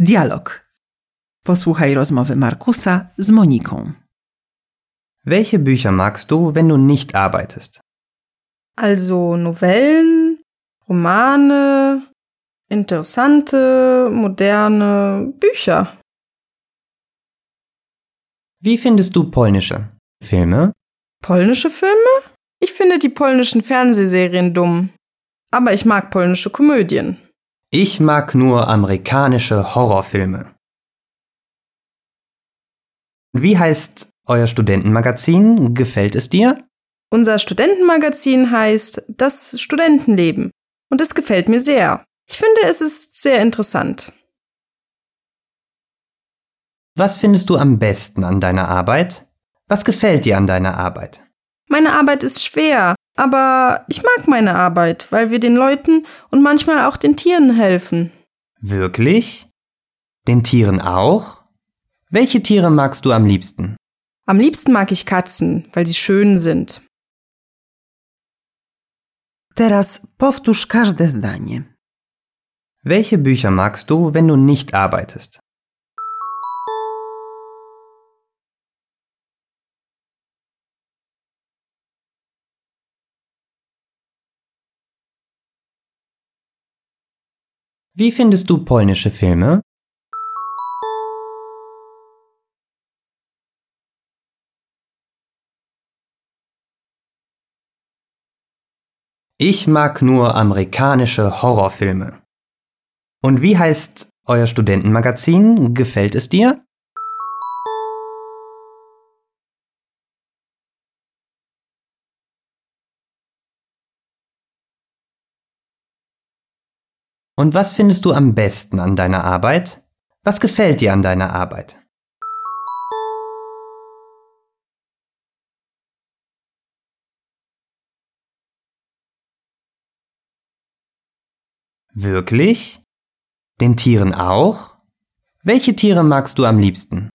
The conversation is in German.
Dialog. Posłuchaj rozmowy Markusa z Moniką. Welche Bücher magst du, wenn du nicht arbeitest? Also Novellen, Romane, interessante, moderne Bücher. Wie findest du polnische Filme? Polnische Filme? Ich finde die polnischen Fernsehserien dumm. Aber ich mag polnische Komödien. Ich mag nur amerikanische Horrorfilme. Wie heißt euer Studentenmagazin? Gefällt es dir? Unser Studentenmagazin heißt Das Studentenleben und es gefällt mir sehr. Ich finde, es ist sehr interessant. Was findest du am besten an deiner Arbeit? Was gefällt dir an deiner Arbeit? Meine Arbeit ist schwer, aber ich mag meine Arbeit, weil wir den Leuten und manchmal auch den Tieren helfen. Wirklich? Den Tieren auch? Welche Tiere magst du am liebsten? Am liebsten mag ich Katzen, weil sie schön sind. Teraz powtórz każde zdanie. Welche Bücher magst du, wenn du nicht arbeitest? Wie findest du polnische Filme? Ich mag nur amerikanische Horrorfilme. Und wie heißt euer Studentenmagazin? Gefällt es dir? Und was findest du am besten an deiner Arbeit? Was gefällt dir an deiner Arbeit? Wirklich? Den Tieren auch? Welche Tiere magst du am liebsten?